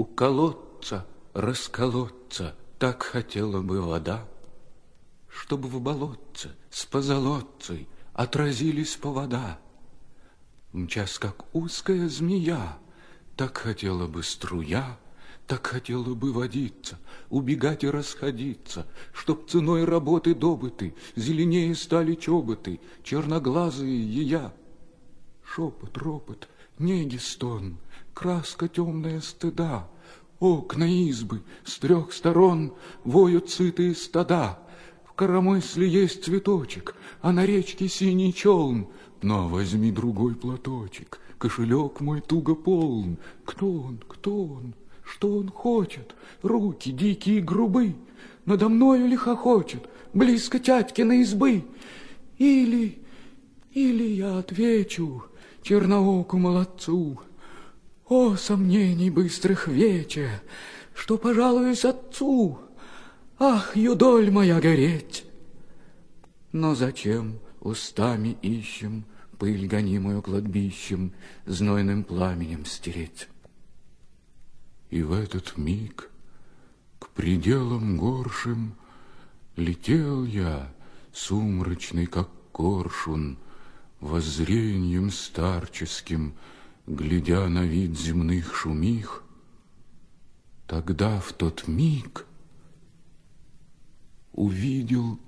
У колодца расколоться так хотела бы вода, Чтобы в болотце с позолотцей отразились повода. Мчась, как узкая змея, так хотела бы струя, так хотела бы водиться, убегать и расходиться, Чтоб ценой работы добыты зеленее стали чоботы, черноглазые ея. Шепот, ропот, неги стон, краска темная стыда, Окна избы с трех сторон воют сытые стада, В коромысле есть цветочек, а на речке синий челн, Но возьми другой платочек, кошелек мой туго полн. Кто он, кто он? Что он хочет? Руки дикие грубы, Надо мною ли хохочет, Близко тятькины избы? Или, или я отвечу Чернооку молодцу, О, сомнений быстрых вече, Что пожалуюсь отцу, Ах, юдоль моя гореть! Но зачем устами ищем Пыль, гонимую кладбищем, Знойным пламенем стереть? И в этот миг к пределам горшим Летел я, сумрачный, как коршун, Воззрением старческим, Глядя на вид земных шумих, Тогда в тот миг увидел.